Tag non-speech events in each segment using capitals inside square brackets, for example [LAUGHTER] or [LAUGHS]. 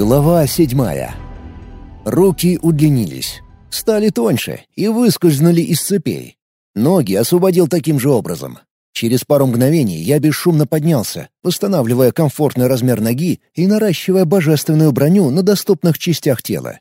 Глава седьмая. Руки удлинились, стали тоньше и выскользнули из цепей. Ноги освободил таким же образом. Через пару мгновений я бесшумно поднялся, восстанавливая комфортный размер ноги и наращивая божественную броню на доступных частях тела.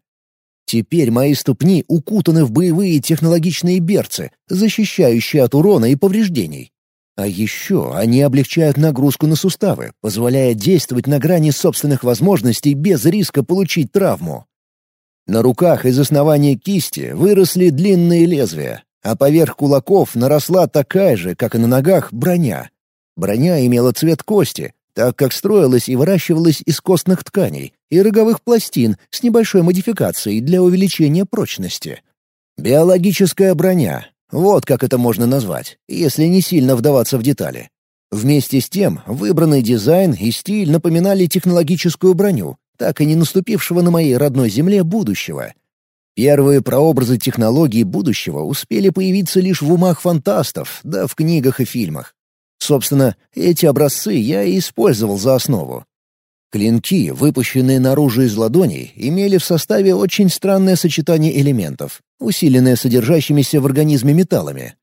Теперь мои ступни укутаны в боевые технологичные берцы, защищающие от урона и повреждений. А еще они облегчают нагрузку на суставы, позволяя действовать на грани собственных возможностей без риска получить травму. На руках из основания кисти выросли длинные лезвия, а поверх кулаков наросла такая же, как и на ногах, броня. Броня имела цвет кости, так как строилась и выращивалась из костных тканей и роговых пластин с небольшой модификацией для увеличения прочности. Биологическая броня, вот как это можно назвать, если не сильно вдаваться в детали. Вместе с тем, выбранный дизайн и стиль напоминали технологическую броню, так и не наступившего на моей родной земле будущего. Первые прообразы технологий будущего успели появиться лишь в умах фантастов, да в книгах и фильмах. Собственно, эти образцы я и использовал за основу. Клинки, выпущенные наружу из ладоней, имели в составе очень странное сочетание элементов, усиленное содержащимися в организме металлами.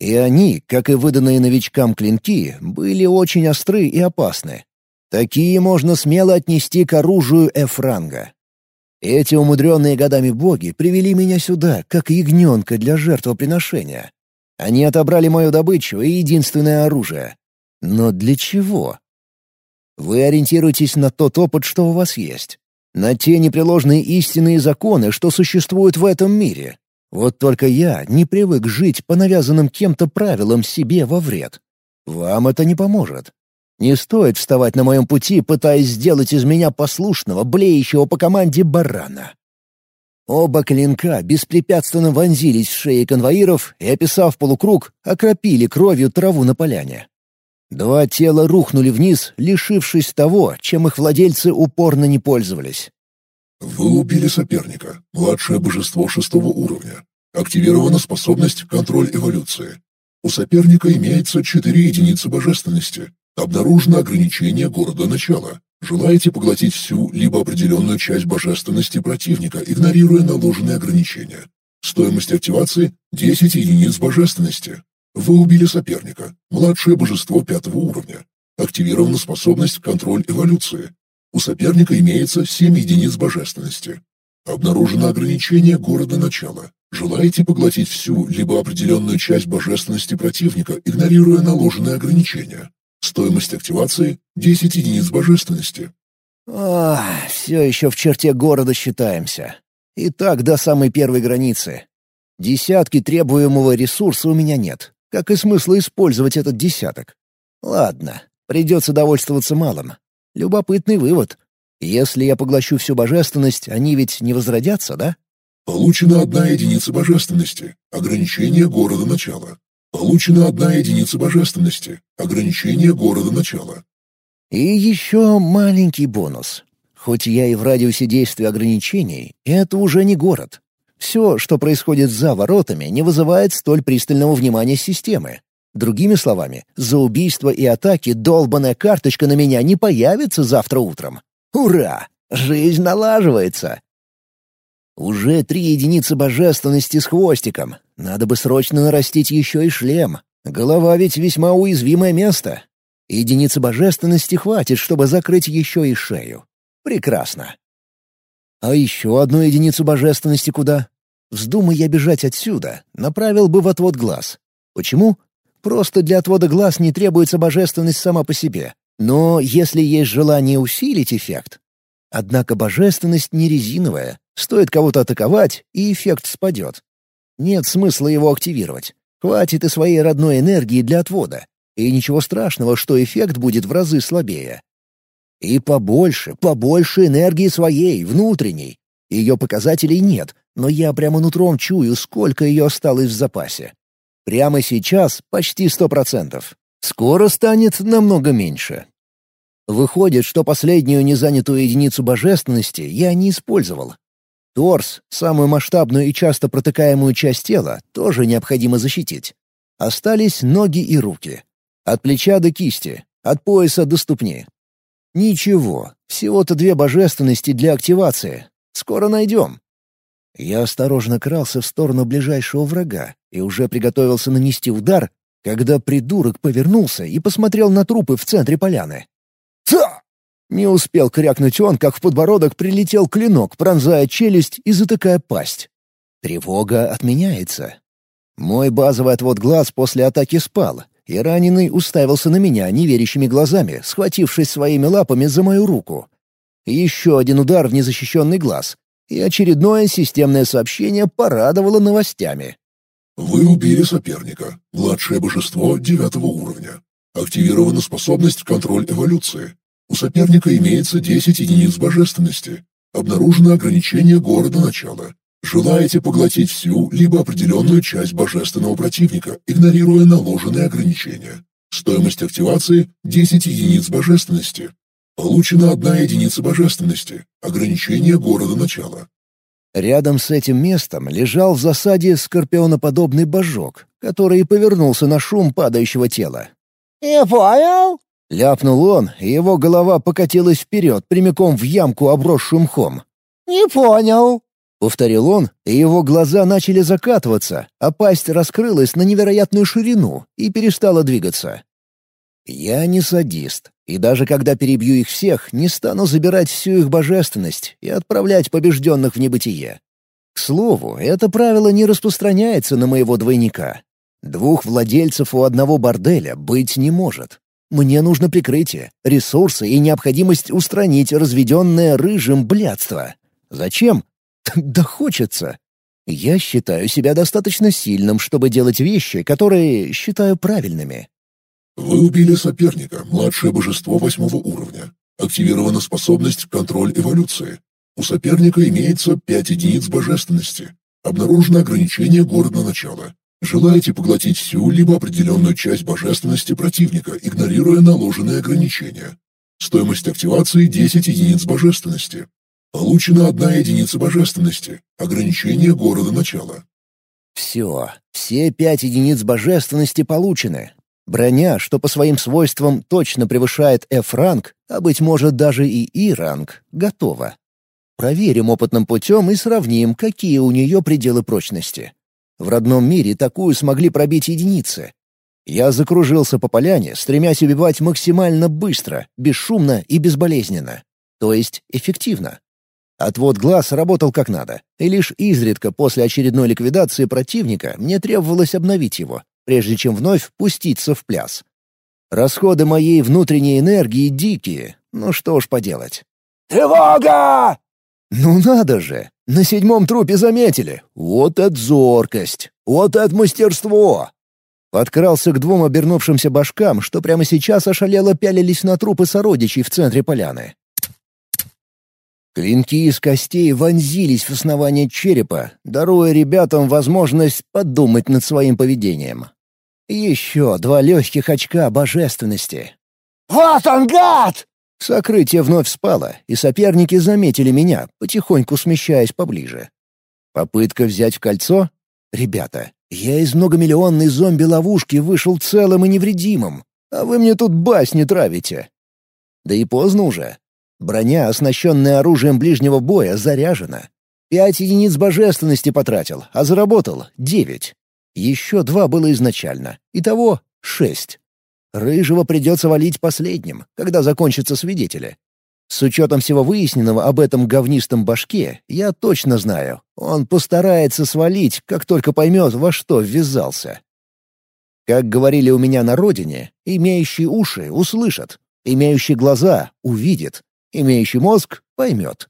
И они, как и выданные новичкам клинки, были очень остры и опасны. Такие можно смело отнести к оружию Эфранга. Эти умудренные годами боги привели меня сюда, как ягненка для жертвоприношения. Они отобрали мою добычу и единственное оружие. Но для чего? Вы ориентируетесь на тот опыт, что у вас есть. На те непреложные истины и законы, что существуют в этом мире. Вот только я не привык жить по навязанным кем-то правилам себе во вред. Вам это не поможет. Не стоит вставать на моем пути, пытаясь сделать из меня послушного, блеющего по команде барана. Оба клинка беспрепятственно вонзились в шеи конвоиров и, описав полукруг, окропили кровью траву на поляне. Два тела рухнули вниз, лишившись того, чем их владельцы упорно не пользовались. Вы убили соперника, младшее божество шестого уровня. Активирована способность «Контроль эволюции». У соперника имеется четыре единицы божественности. Обнаружено ограничение города начала. Желаете поглотить всю либо определенную часть божественности противника, игнорируя наложенные ограничения. Стоимость активации – 10 единиц божественности. Вы убили соперника, младшее божество пятого уровня. Активирована способность «Контроль эволюции». У соперника имеется 7 единиц божественности. Обнаружено ограничение города начала. Желаете поглотить всю либо определенную часть божественности противника, игнорируя наложенные ограничения. Стоимость активации – 10 единиц божественности. Ах, все еще в черте города считаемся. И так до самой первой границы. Десятки требуемого ресурса у меня нет как и смысла использовать этот десяток. Ладно, придется довольствоваться малым. Любопытный вывод. Если я поглощу всю божественность, они ведь не возродятся, да? Получена одна единица божественности. Ограничение города начала. Получена одна единица божественности. Ограничение города начала. И еще маленький бонус. Хоть я и в радиусе действия ограничений, это уже не город. Все, что происходит за воротами, не вызывает столь пристального внимания системы. Другими словами, за убийство и атаки долбаная карточка на меня не появится завтра утром. Ура! Жизнь налаживается. Уже три единицы божественности с хвостиком. Надо бы срочно нарастить еще и шлем. Голова ведь весьма уязвимое место. Единицы божественности хватит, чтобы закрыть еще и шею. Прекрасно. А еще одну единицу божественности куда? Вздумай я бежать отсюда, направил бы в отвод глаз. Почему? Просто для отвода глаз не требуется божественность сама по себе. Но если есть желание усилить эффект... Однако божественность не резиновая. Стоит кого-то атаковать, и эффект спадет. Нет смысла его активировать. Хватит и своей родной энергии для отвода. И ничего страшного, что эффект будет в разы слабее. И побольше, побольше энергии своей, внутренней. Ее показателей нет, но я прямо нутром чую, сколько ее осталось в запасе. Прямо сейчас почти сто процентов. Скоро станет намного меньше. Выходит, что последнюю незанятую единицу божественности я не использовал. Торс, самую масштабную и часто протыкаемую часть тела, тоже необходимо защитить. Остались ноги и руки. От плеча до кисти, от пояса до ступни. Ничего, всего-то две божественности для активации. Скоро найдем. Я осторожно крался в сторону ближайшего врага и уже приготовился нанести удар, когда придурок повернулся и посмотрел на трупы в центре поляны. «Ца!» Не успел крякнуть он, как в подбородок прилетел клинок, пронзая челюсть и затыкая пасть. Тревога отменяется. Мой базовый отвод глаз после атаки спал, и раненый уставился на меня неверящими глазами, схватившись своими лапами за мою руку. Еще один удар в незащищенный глаз, и очередное системное сообщение порадовало новостями. Вы убили соперника, младшее божество девятого уровня. Активирована способность «Контроль эволюции». У соперника имеется 10 единиц божественности. Обнаружено ограничение города начала. Желаете поглотить всю, либо определенную часть божественного противника, игнорируя наложенные ограничения. Стоимость активации — 10 единиц божественности. Получена одна единица божественности. Ограничение города начала. Рядом с этим местом лежал в засаде скорпионоподобный божок, который и повернулся на шум падающего тела. «Не понял?» — ляпнул он, и его голова покатилась вперед, прямиком в ямку, обросшую мхом. «Не понял», — повторил он, и его глаза начали закатываться, а пасть раскрылась на невероятную ширину и перестала двигаться. Я не садист, и даже когда перебью их всех, не стану забирать всю их божественность и отправлять побежденных в небытие. К слову, это правило не распространяется на моего двойника. Двух владельцев у одного борделя быть не может. Мне нужно прикрытие, ресурсы и необходимость устранить разведенное рыжим блядство. Зачем? Да хочется. Я считаю себя достаточно сильным, чтобы делать вещи, которые считаю правильными. Вы убили соперника, младшее божество восьмого уровня. Активирована способность «Контроль эволюции». У соперника имеется 5 единиц божественности. Обнаружено ограничение города начала. Желаете поглотить всю либо определенную часть божественности противника, игнорируя наложенные ограничения. Стоимость активации 10 единиц божественности. Получена одна единица божественности. Ограничение города начала. Все, все пять единиц божественности получены. Броня, что по своим свойствам точно превышает F-ранг, а быть может даже и И-ранг, готова. Проверим опытным путем и сравним, какие у нее пределы прочности. В родном мире такую смогли пробить единицы. Я закружился по поляне, стремясь убивать максимально быстро, бесшумно и безболезненно. То есть эффективно. Отвод глаз работал как надо, и лишь изредка после очередной ликвидации противника мне требовалось обновить его, прежде чем вновь пуститься в пляс. Расходы моей внутренней энергии дикие, ну что ж поделать. «Тревога!» Ну надо же! На седьмом трупе заметили. Вот это зоркость! Вот это мастерство! Подкрался к двум обернувшимся башкам, что прямо сейчас ошалело пялились на трупы сородичей в центре поляны. Клинки из костей вонзились в основание черепа, даруя ребятам возможность подумать над своим поведением. Еще два легких очка божественности. «Вот он, гад!» Сокрытие вновь спало, и соперники заметили меня, потихоньку смещаясь поближе. Попытка взять в кольцо? Ребята, я из многомиллионной зомби-ловушки вышел целым и невредимым, а вы мне тут басни травите. Да и поздно уже. Броня, оснащенная оружием ближнего боя, заряжена. Пять единиц божественности потратил, а заработал девять. Еще два было изначально. Итого шесть. Рыжего придется валить последним, когда закончатся свидетели. С учетом всего выясненного об этом говнистом башке, я точно знаю, он постарается свалить, как только поймет, во что ввязался. Как говорили у меня на родине, имеющий уши услышат, имеющий глаза увидит, имеющий мозг поймет.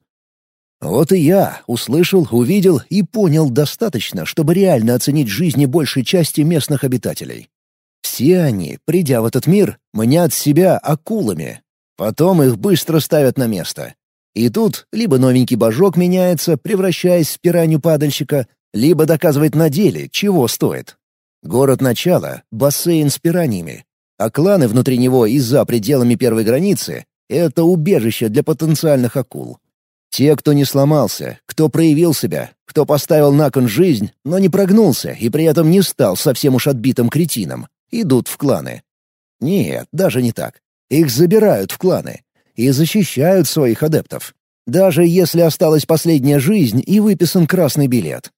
Вот и я услышал, увидел и понял достаточно, чтобы реально оценить жизни большей части местных обитателей. Все они, придя в этот мир, мнят себя акулами. Потом их быстро ставят на место. И тут либо новенький божок меняется, превращаясь в пиранью-падальщика, либо доказывает на деле, чего стоит. Город начала — бассейн с пираньями, а кланы внутри него и за пределами первой границы — это убежище для потенциальных акул. Те, кто не сломался, кто проявил себя, кто поставил на кон жизнь, но не прогнулся и при этом не стал совсем уж отбитым кретином, идут в кланы. Нет, даже не так. Их забирают в кланы. и защищают своих адептов. Даже если осталась последняя жизнь и выписан красный билет.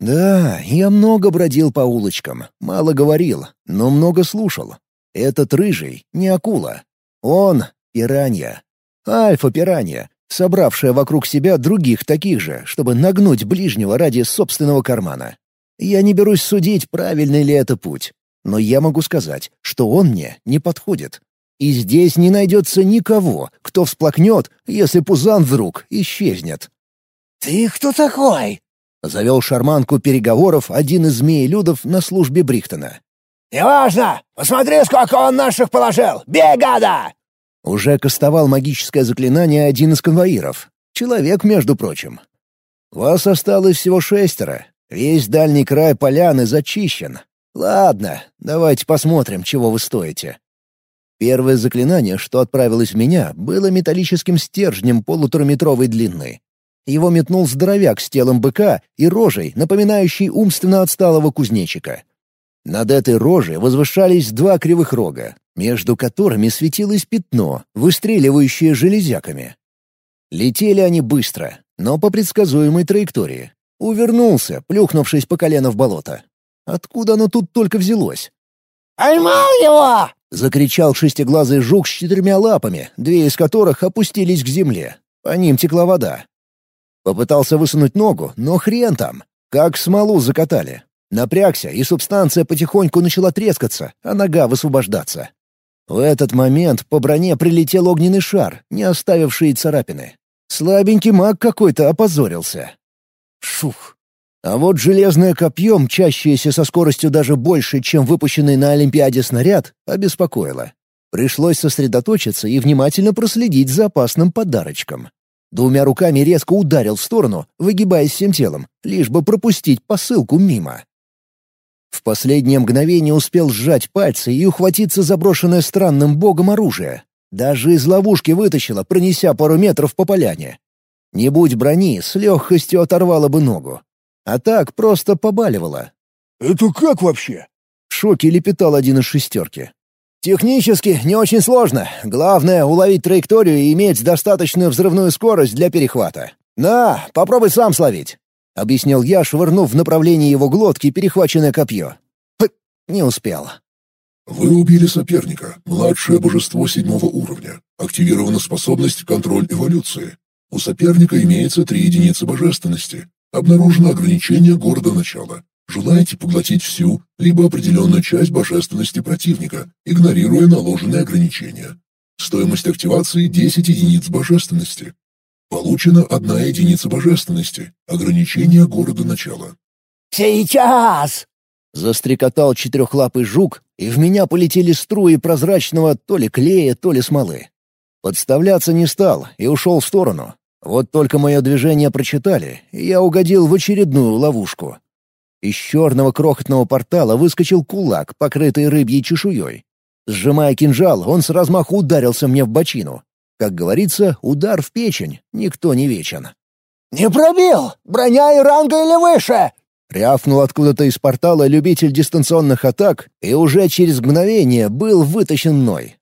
Да, я много бродил по улочкам, мало говорил, но много слушал. Этот рыжий — не акула. Он — пиранья. Альфа-пиранья, собравшая вокруг себя других таких же, чтобы нагнуть ближнего ради собственного кармана. Я не берусь судить, правильный ли это путь. Но я могу сказать, что он мне не подходит. И здесь не найдется никого, кто всплакнет, если Пузан вдруг исчезнет. «Ты кто такой?» — завел шарманку переговоров один из змеелюдов на службе Брихтона. «Неважно! Посмотри, сколько он наших положил! Бей, гада!» Уже кастовал магическое заклинание один из конвоиров. Человек, между прочим. Вас осталось всего шестеро. Весь дальний край поляны зачищен. Ладно, давайте посмотрим, чего вы стоите. Первое заклинание, что отправилось в меня, было металлическим стержнем полутораметровой длины. Его метнул здоровяк с телом быка и рожей, напоминающей умственно отсталого кузнечика. Над этой рожей возвышались два кривых рога, между которыми светилось пятно, выстреливающее железяками. Летели они быстро, но по предсказуемой траектории. Увернулся, плюхнувшись по колено в болото. Откуда оно тут только взялось? «Поймал его!» — закричал шестиглазый жук с четырьмя лапами, две из которых опустились к земле. По ним текла вода. Попытался высунуть ногу, но хрен там. Как смолу закатали. Напрягся, и субстанция потихоньку начала трескаться, а нога высвобождаться. В этот момент по броне прилетел огненный шар, не оставивший царапины. Слабенький маг какой-то опозорился. Шух. А вот железное копье, мчащееся со скоростью даже больше, чем выпущенный на Олимпиаде снаряд, обеспокоило. Пришлось сосредоточиться и внимательно проследить за опасным подарочком. Двумя руками резко ударил в сторону, выгибаясь всем телом, лишь бы пропустить посылку мимо. В последнее мгновение успел сжать пальцы и ухватиться за брошенное странным богом оружие. Даже из ловушки вытащило, пронеся пару метров по поляне. Не будь брони, с легкостью оторвало бы ногу. А так просто побаливало. «Это как вообще?» В шоке лепетал один из шестерки. «Технически не очень сложно. Главное — уловить траекторию и иметь достаточную взрывную скорость для перехвата. На, попробуй сам словить», — объяснил я, швырнув в направлении его глотки перехваченное копье. Не успел. Вы убили соперника, младшее божество седьмого уровня. Активирована способность «Контроль эволюции». У соперника имеется три единицы божественности. Обнаружено ограничение города начала. Желаете поглотить всю, либо определенную часть божественности противника, игнорируя наложенные ограничения. Стоимость активации 10 единиц божественности. Получена одна единица божественности. Ограничение города начала. «Сейчас!» Застрекотал четырехлапый жук, и в меня полетели струи прозрачного то ли клея, то ли смолы. Подставляться не стал и ушел в сторону, вот только мое движение прочитали, и я угодил в очередную ловушку. Из черного крохотного портала выскочил кулак, покрытый рыбьей чешуей. Сжимая кинжал, он с размаху ударился мне в бочину. Как говорится, удар в печень, никто не вечен. «Не пробил! Броня и ранга или выше!» Рявкнул откуда-то из портала любитель дистанционных атак, и уже через мгновение был вытащен мной.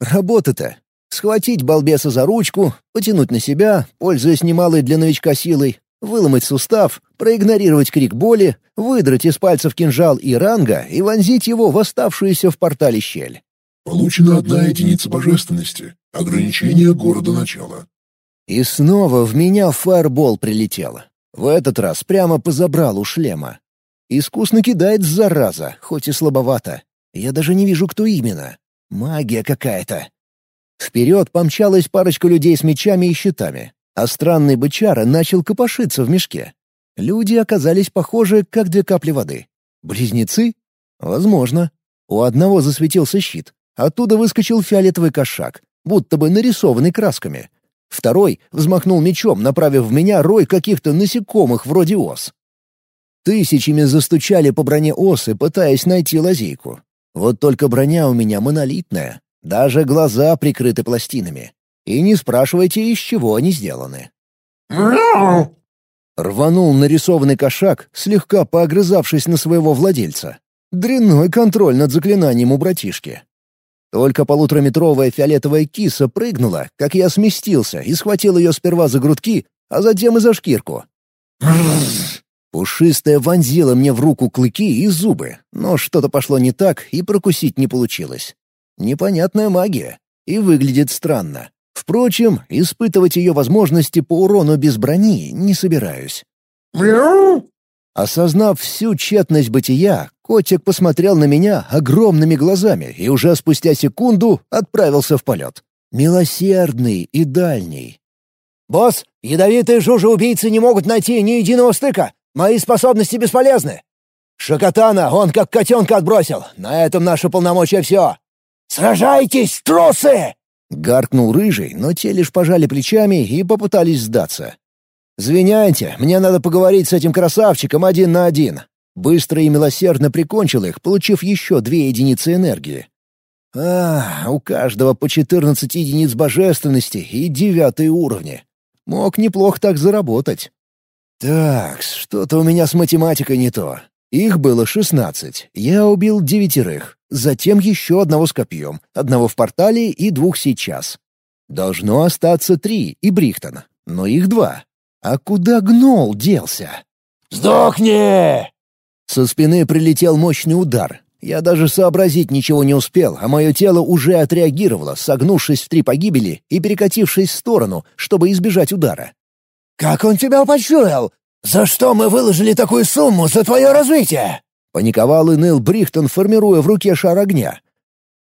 Работа-то Схватить балбеса за ручку, потянуть на себя, пользуясь немалой для новичка силой, выломать сустав, проигнорировать крик боли, выдрать из пальцев кинжал и ранга и вонзить его в оставшуюся в портале щель. Получена одна единица божественности. Ограничение города начала. И снова в меня фаербол прилетел. В этот раз прямо по забралу шлема. Искусно кидает зараза, хоть и слабовато. Я даже не вижу, кто именно. Магия какая-то. Вперед помчалась парочка людей с мечами и щитами, а странный бычара начал копошиться в мешке. Люди оказались похожи, как две капли воды. Близнецы? Возможно. У одного засветился щит. Оттуда выскочил фиолетовый кошак, будто бы нарисованный красками. Второй взмахнул мечом, направив в меня рой каких-то насекомых вроде ос. Тысячами застучали по броне осы, пытаясь найти лазейку. Вот только броня у меня монолитная, даже глаза прикрыты пластинами. И не спрашивайте, из чего они сделаны. Рванул нарисованный кошак, слегка поогрызавшись на своего владельца. Дрянной контроль над заклинанием у братишки. Только полутораметровая фиолетовая киса прыгнула, как я сместился и схватил ее сперва за грудки, а затем и за шкирку. Пушистая вонзила мне в руку клыки и зубы, но что-то пошло не так, и прокусить не получилось. Непонятная магия. И выглядит странно. Впрочем, испытывать ее возможности по урону без брони не собираюсь. Осознав всю тщетность бытия, котик посмотрел на меня огромными глазами и уже спустя секунду отправился в полет. Милосердный и дальний. «Босс, ядовитые жужи-убийцы не могут найти ни единого стыка. Мои способности бесполезны. Шакатана он как котенка отбросил. На этом наши полномочия все. Сражайтесь, трусы!» Гаркнул рыжий, но те лишь пожали плечами и попытались сдаться. «Звиняйте, мне надо поговорить с этим красавчиком один на один». Быстро и милосердно прикончил их, получив еще две единицы энергии. А, у каждого по четырнадцать единиц божественности и девятые уровни. Мог неплохо так заработать. Так, что-то у меня с математикой не то. Их было шестнадцать. Я убил девятерых. Затем еще одного с копьем, одного в портале и двух сейчас. Должно остаться три и Брихтон, но их два. А куда гнол делся? «Сдохни!» Со спины прилетел мощный удар. Я даже сообразить ничего не успел, а мое тело уже отреагировало, согнувшись в три погибели и перекатившись в сторону, чтобы избежать удара. «Как он тебя почуял? За что мы выложили такую сумму за твое развитие?» Паниковал и ныл Брихтон, формируя в руке шар огня.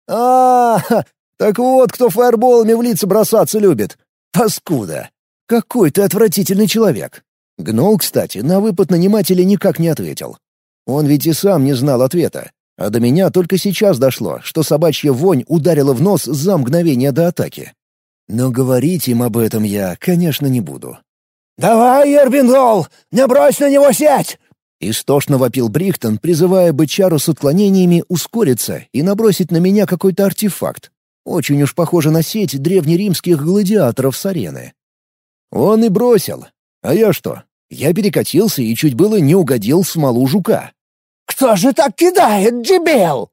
а, -а, [LAUGHS] -а так вот кто фаерболами в лица бросаться любит. Паскуда! Какой ты отвратительный человек!» Гнол, кстати, на выпад нанимателя никак не ответил. Он ведь и сам не знал ответа. А до меня только сейчас дошло, что собачья вонь ударила в нос за мгновение до атаки. Но говорить им об этом я, конечно, не буду. «Давай, Ербингол, не брось на него сеть!» Истошно вопил Брихтон, призывая бычару с отклонениями ускориться и набросить на меня какой-то артефакт. Очень уж похоже на сеть древнеримских гладиаторов с арены. Он и бросил. А я что? Я перекатился и чуть было не угодил в смолу жука. «Кто же так кидает, Джибел?»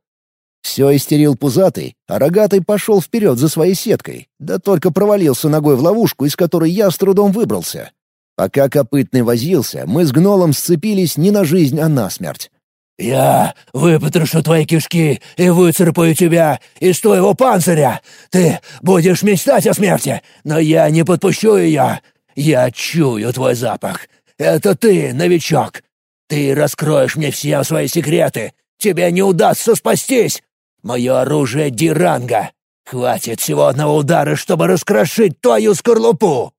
Все истерил пузатый, а рогатый пошел вперед за своей сеткой, да только провалился ногой в ловушку, из которой я с трудом выбрался. Пока копытный возился, мы с гнолом сцепились не на жизнь, а на смерть. «Я выпотрошу твои кишки и выцарапаю тебя из твоего панциря. Ты будешь мечтать о смерти, но я не подпущу ее. Я чую твой запах. Это ты, новичок. Ты раскроешь мне все свои секреты. Тебе не удастся спастись. Мое оружие — диранга. Хватит всего одного удара, чтобы раскрошить твою скорлупу!»